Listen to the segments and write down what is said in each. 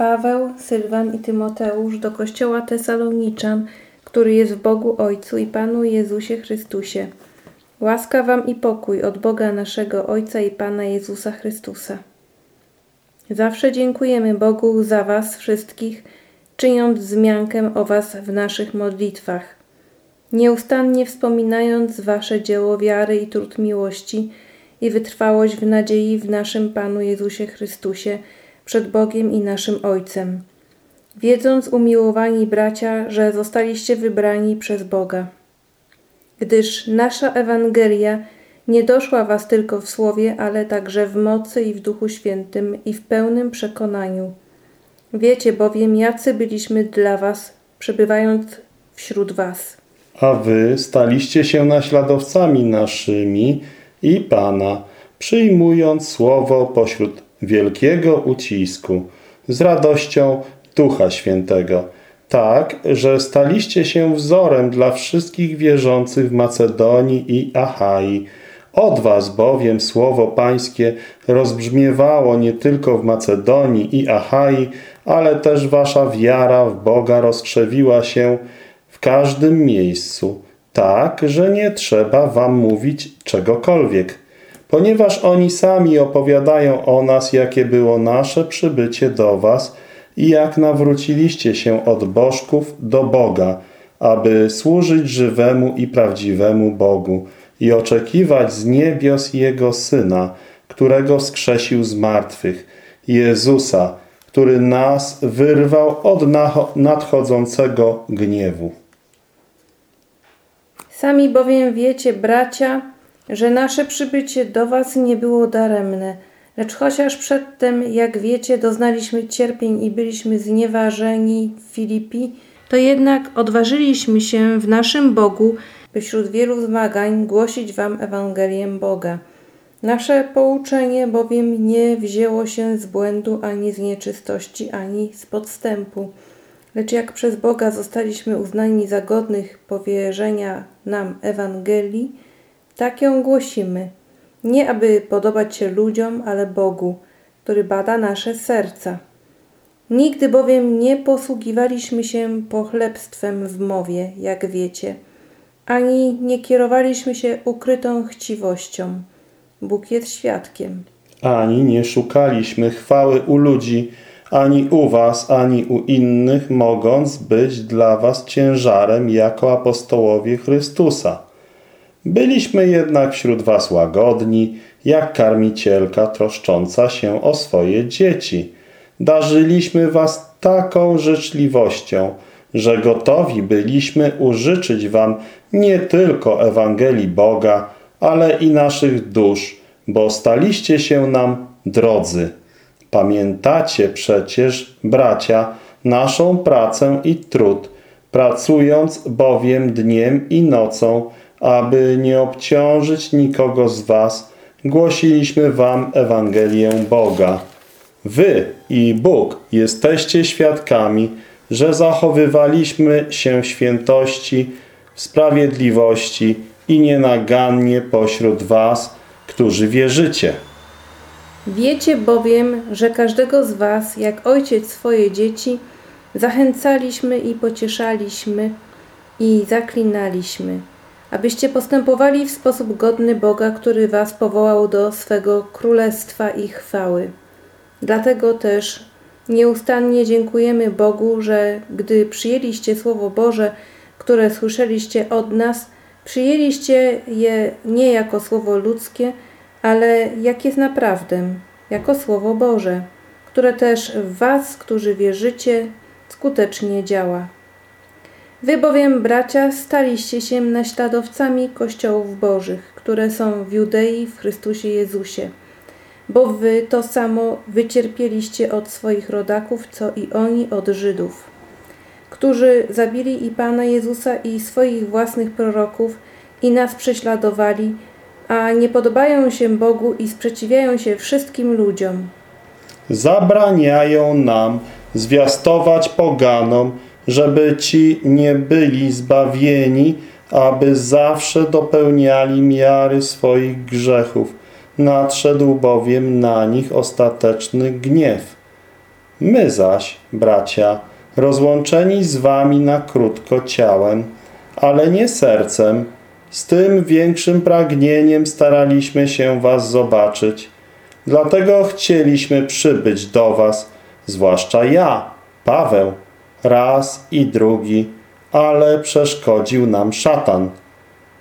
Paweł, Sylwan i Tymoteusz do kościoła Tesaloniczan, który jest w Bogu Ojcu i Panu Jezusie Chrystusie. Łaska wam i pokój od Boga naszego Ojca i Pana Jezusa Chrystusa. Zawsze dziękujemy Bogu za was wszystkich, czyniąc wzmiankę o was w naszych modlitwach. Nieustannie wspominając wasze dzieło wiary i trud miłości i wytrwałość w nadziei w naszym Panu Jezusie Chrystusie przed Bogiem i naszym Ojcem. Wiedząc, umiłowani bracia, że zostaliście wybrani przez Boga gdyż nasza Ewangelia nie doszła was tylko w słowie, ale także w mocy i w Duchu Świętym i w pełnym przekonaniu. Wiecie bowiem, jacy byliśmy dla was, przebywając wśród was. A wy staliście się naśladowcami naszymi i Pana, przyjmując słowo pośród wielkiego ucisku, z radością Ducha Świętego – tak, że staliście się wzorem dla wszystkich wierzących w Macedonii i Achai. Od was bowiem słowo pańskie rozbrzmiewało nie tylko w Macedonii i Achai, ale też wasza wiara w Boga rozkrzewiła się w każdym miejscu, tak, że nie trzeba wam mówić czegokolwiek, ponieważ oni sami opowiadają o nas, jakie było nasze przybycie do was – i jak nawróciliście się od bożków do Boga, aby służyć żywemu i prawdziwemu Bogu i oczekiwać z niebios Jego Syna, którego wskrzesił z martwych, Jezusa, który nas wyrwał od nadchodzącego gniewu. Sami bowiem wiecie, bracia, że nasze przybycie do was nie było daremne – Lecz chociaż przedtem, jak wiecie, doznaliśmy cierpień i byliśmy znieważeni w Filipi, to jednak odważyliśmy się w naszym Bogu, by wśród wielu zmagań głosić wam Ewangelię Boga. Nasze pouczenie bowiem nie wzięło się z błędu, ani z nieczystości, ani z podstępu. Lecz jak przez Boga zostaliśmy uznani za godnych powierzenia nam Ewangelii, tak ją głosimy – nie aby podobać się ludziom, ale Bogu, który bada nasze serca. Nigdy bowiem nie posługiwaliśmy się pochlebstwem w mowie, jak wiecie, ani nie kierowaliśmy się ukrytą chciwością. Bóg jest świadkiem. Ani nie szukaliśmy chwały u ludzi, ani u was, ani u innych, mogąc być dla was ciężarem jako apostołowie Chrystusa. Byliśmy jednak wśród was łagodni, jak karmicielka troszcząca się o swoje dzieci. Darzyliśmy was taką życzliwością, że gotowi byliśmy użyczyć wam nie tylko Ewangelii Boga, ale i naszych dusz, bo staliście się nam drodzy. Pamiętacie przecież, bracia, naszą pracę i trud, pracując bowiem dniem i nocą, aby nie obciążyć nikogo z was, głosiliśmy wam Ewangelię Boga. Wy i Bóg jesteście świadkami, że zachowywaliśmy się świętości, sprawiedliwości i nienagannie pośród was, którzy wierzycie. Wiecie bowiem, że każdego z was, jak ojciec swoje dzieci, zachęcaliśmy i pocieszaliśmy i zaklinaliśmy – abyście postępowali w sposób godny Boga, który was powołał do swego królestwa i chwały. Dlatego też nieustannie dziękujemy Bogu, że gdy przyjęliście Słowo Boże, które słyszeliście od nas, przyjęliście je nie jako Słowo ludzkie, ale jak jest naprawdę, jako Słowo Boże, które też w was, którzy wierzycie, skutecznie działa. Wy bowiem, bracia, staliście się naśladowcami Kościołów Bożych, które są w Judei w Chrystusie Jezusie. Bo wy to samo wycierpieliście od swoich rodaków, co i oni od Żydów, którzy zabili i Pana Jezusa i swoich własnych proroków i nas prześladowali, a nie podobają się Bogu i sprzeciwiają się wszystkim ludziom. Zabraniają nam zwiastować poganom, żeby ci nie byli zbawieni, aby zawsze dopełniali miary swoich grzechów. Nadszedł bowiem na nich ostateczny gniew. My zaś, bracia, rozłączeni z wami na krótko ciałem, ale nie sercem, z tym większym pragnieniem staraliśmy się was zobaczyć. Dlatego chcieliśmy przybyć do was, zwłaszcza ja, Paweł, raz i drugi, ale przeszkodził nam szatan.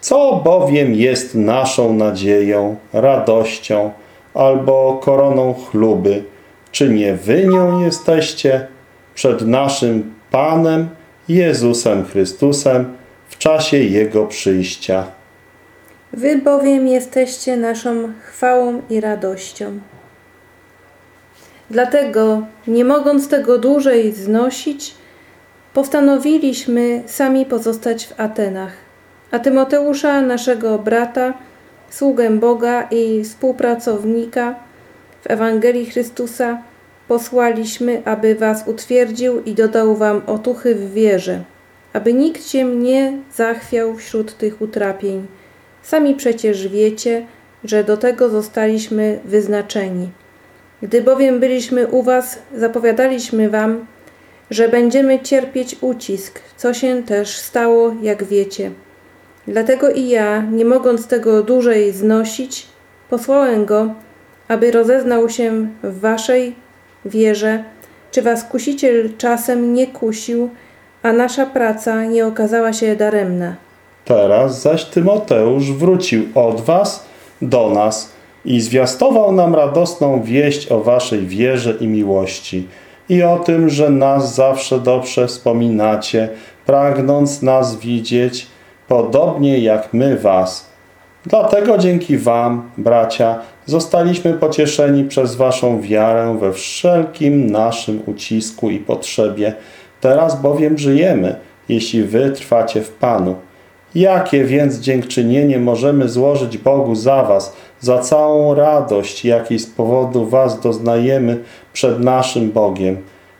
Co bowiem jest naszą nadzieją, radością albo koroną chluby? Czy nie wy nią jesteście przed naszym Panem Jezusem Chrystusem w czasie Jego przyjścia? Wy bowiem jesteście naszą chwałą i radością. Dlatego, nie mogąc tego dłużej znosić, postanowiliśmy sami pozostać w Atenach. A Tymoteusza, naszego brata, sługę Boga i współpracownika w Ewangelii Chrystusa, posłaliśmy, aby was utwierdził i dodał wam otuchy w wierze, aby nikt się nie zachwiał wśród tych utrapień. Sami przecież wiecie, że do tego zostaliśmy wyznaczeni. Gdy bowiem byliśmy u was, zapowiadaliśmy wam, że będziemy cierpieć ucisk, co się też stało, jak wiecie. Dlatego i ja, nie mogąc tego dłużej znosić, posłałem go, aby rozeznał się w waszej wierze, czy was kusiciel czasem nie kusił, a nasza praca nie okazała się daremna. Teraz zaś Tymoteusz wrócił od was do nas i zwiastował nam radosną wieść o waszej wierze i miłości i o tym, że nas zawsze dobrze wspominacie, pragnąc nas widzieć, podobnie jak my was. Dlatego dzięki wam, bracia, zostaliśmy pocieszeni przez waszą wiarę we wszelkim naszym ucisku i potrzebie. Teraz bowiem żyjemy, jeśli wy trwacie w Panu. Jakie więc dziękczynienie możemy złożyć Bogu za was, za całą radość, jakiej z powodu was doznajemy przed naszym Bogiem,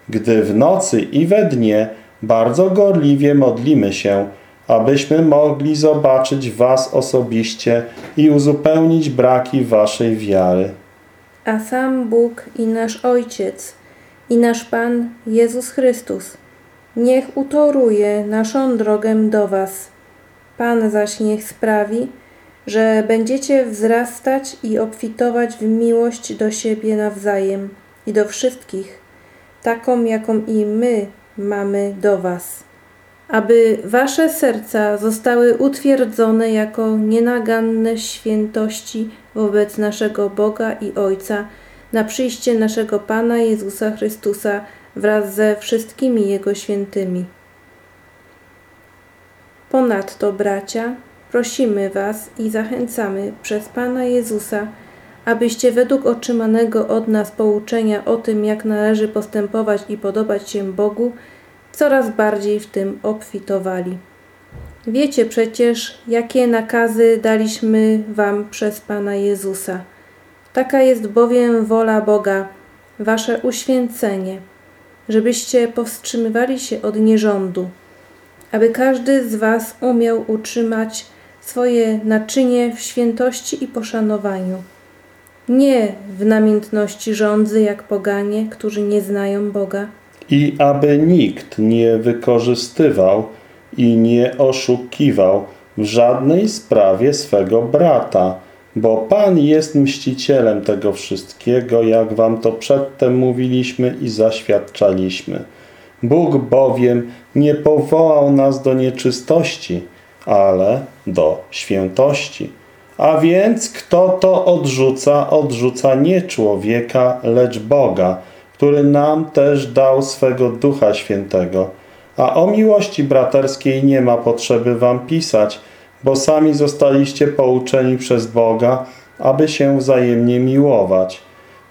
gdy w nocy i we dnie bardzo gorliwie modlimy się, abyśmy mogli zobaczyć was osobiście i uzupełnić braki waszej wiary. A sam Bóg i nasz Ojciec i nasz Pan Jezus Chrystus niech utoruje naszą drogę do Was. Pan zaś niech sprawi, że będziecie wzrastać i obfitować w miłość do siebie nawzajem i do wszystkich, taką jaką i my mamy do Was. Aby Wasze serca zostały utwierdzone jako nienaganne świętości wobec naszego Boga i Ojca na przyjście naszego Pana Jezusa Chrystusa wraz ze wszystkimi Jego świętymi. Ponadto, bracia, prosimy Was i zachęcamy przez Pana Jezusa, abyście według otrzymanego od nas pouczenia o tym, jak należy postępować i podobać się Bogu, coraz bardziej w tym obfitowali. Wiecie przecież, jakie nakazy daliśmy Wam przez Pana Jezusa. Taka jest bowiem wola Boga, Wasze uświęcenie, żebyście powstrzymywali się od nierządu, aby każdy z Was umiał utrzymać swoje naczynie w świętości i poszanowaniu. Nie w namiętności rządzy jak poganie, którzy nie znają Boga. I aby nikt nie wykorzystywał i nie oszukiwał w żadnej sprawie swego brata, bo Pan jest mścicielem tego wszystkiego, jak wam to przedtem mówiliśmy i zaświadczaliśmy. Bóg bowiem nie powołał nas do nieczystości, ale do świętości. A więc kto to odrzuca, odrzuca nie człowieka, lecz Boga, który nam też dał swego Ducha Świętego. A o miłości braterskiej nie ma potrzeby wam pisać, bo sami zostaliście pouczeni przez Boga, aby się wzajemnie miłować.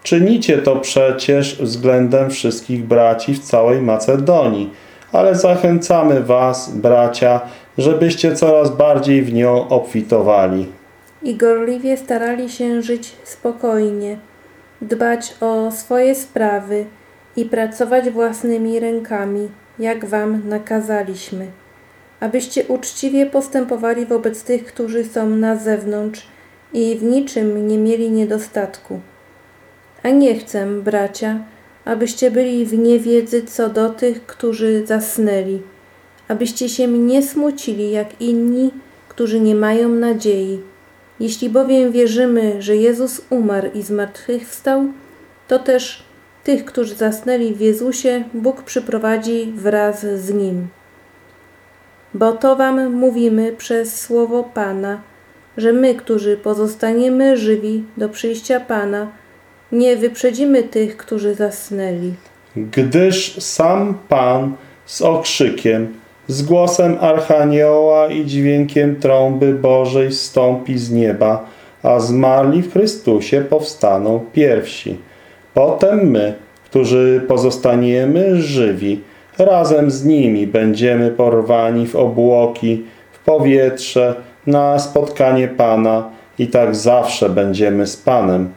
Czynicie to przecież względem wszystkich braci w całej Macedonii, ale zachęcamy was, bracia, żebyście coraz bardziej w nią obfitowali. I gorliwie starali się żyć spokojnie, dbać o swoje sprawy i pracować własnymi rękami, jak wam nakazaliśmy, abyście uczciwie postępowali wobec tych, którzy są na zewnątrz i w niczym nie mieli niedostatku. A nie chcę, bracia, abyście byli w niewiedzy co do tych, którzy zasnęli, abyście się nie smucili jak inni, którzy nie mają nadziei. Jeśli bowiem wierzymy, że Jezus umarł i zmartwychwstał, to też tych, którzy zasnęli w Jezusie, Bóg przyprowadzi wraz z Nim. Bo to wam mówimy przez słowo Pana, że my, którzy pozostaniemy żywi do przyjścia Pana, nie wyprzedzimy tych, którzy zasnęli. Gdyż sam Pan z okrzykiem, z głosem Archanioła i dźwiękiem trąby Bożej stąpi z nieba, a zmarli w Chrystusie powstaną pierwsi. Potem my, którzy pozostaniemy żywi, razem z nimi będziemy porwani w obłoki, w powietrze, na spotkanie Pana i tak zawsze będziemy z Panem.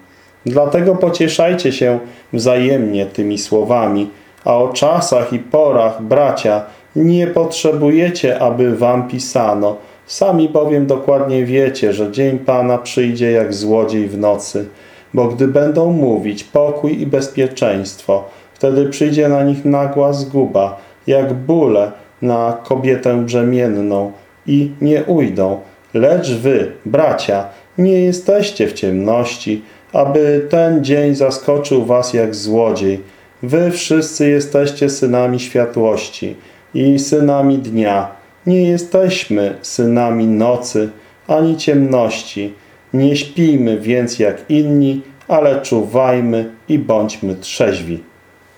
Dlatego pocieszajcie się wzajemnie tymi słowami, a o czasach i porach, bracia, nie potrzebujecie, aby wam pisano. Sami bowiem dokładnie wiecie, że dzień Pana przyjdzie jak złodziej w nocy. Bo gdy będą mówić pokój i bezpieczeństwo, wtedy przyjdzie na nich nagła zguba, jak bóle na kobietę brzemienną i nie ujdą. Lecz wy, bracia, nie jesteście w ciemności, aby ten dzień zaskoczył was jak złodziej. Wy wszyscy jesteście synami światłości i synami dnia. Nie jesteśmy synami nocy ani ciemności. Nie śpijmy więc jak inni, ale czuwajmy i bądźmy trzeźwi.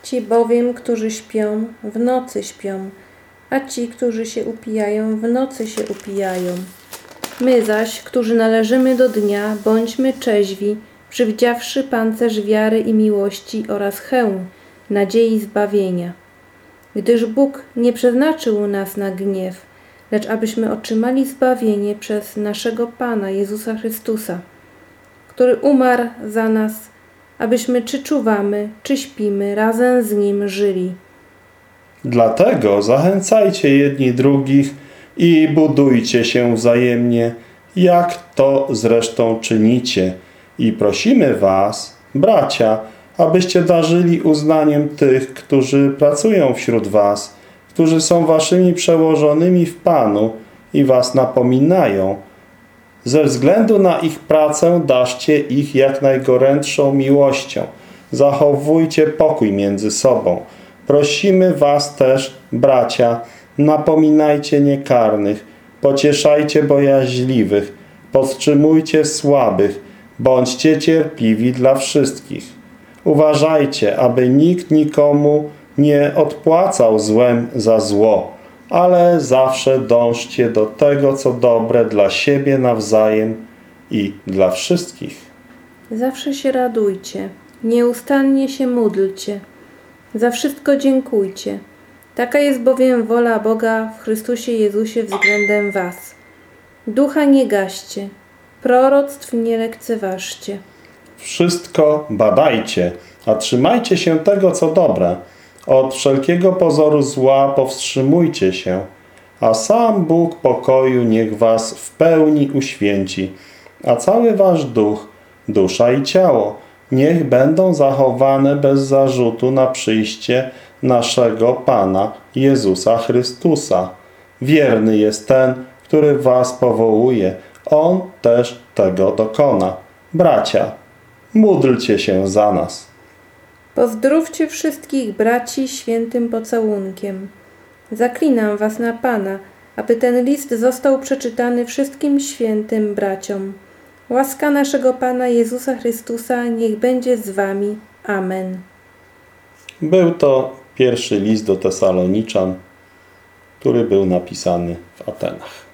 Ci bowiem, którzy śpią, w nocy śpią, a ci, którzy się upijają, w nocy się upijają. My zaś, którzy należymy do dnia, bądźmy trzeźwi, przywdziawszy pancerz wiary i miłości oraz hełm nadziei zbawienia. Gdyż Bóg nie przeznaczył nas na gniew, lecz abyśmy otrzymali zbawienie przez naszego Pana Jezusa Chrystusa, który umarł za nas, abyśmy czy czuwamy, czy śpimy, razem z Nim żyli. Dlatego zachęcajcie jedni drugich i budujcie się wzajemnie, jak to zresztą czynicie. I prosimy was, bracia, abyście darzyli uznaniem tych, którzy pracują wśród was, którzy są waszymi przełożonymi w Panu i was napominają. Ze względu na ich pracę daszcie ich jak najgorętszą miłością. Zachowujcie pokój między sobą. Prosimy was też, bracia, napominajcie niekarnych, pocieszajcie bojaźliwych, podtrzymujcie słabych, bądźcie cierpliwi dla wszystkich. Uważajcie, aby nikt nikomu nie odpłacał złem za zło, ale zawsze dążcie do tego, co dobre dla siebie nawzajem i dla wszystkich. Zawsze się radujcie, nieustannie się módlcie, za wszystko dziękujcie. Taka jest bowiem wola Boga w Chrystusie Jezusie względem was. Ducha nie gaście, proroctw nie lekceważcie. Wszystko badajcie, a trzymajcie się tego, co dobre. Od wszelkiego pozoru zła powstrzymujcie się, a sam Bóg pokoju niech was w pełni uświęci, a cały wasz duch, dusza i ciało niech będą zachowane bez zarzutu na przyjście naszego Pana Jezusa Chrystusa. Wierny jest ten, który was powołuje. On też tego dokona. Bracia, módlcie się za nas. Pozdrówcie wszystkich braci świętym pocałunkiem. Zaklinam was na Pana, aby ten list został przeczytany wszystkim świętym braciom. Łaska naszego Pana Jezusa Chrystusa niech będzie z wami. Amen. Był to pierwszy list do Tesaloniczan, który był napisany w Atenach.